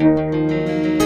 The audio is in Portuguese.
Música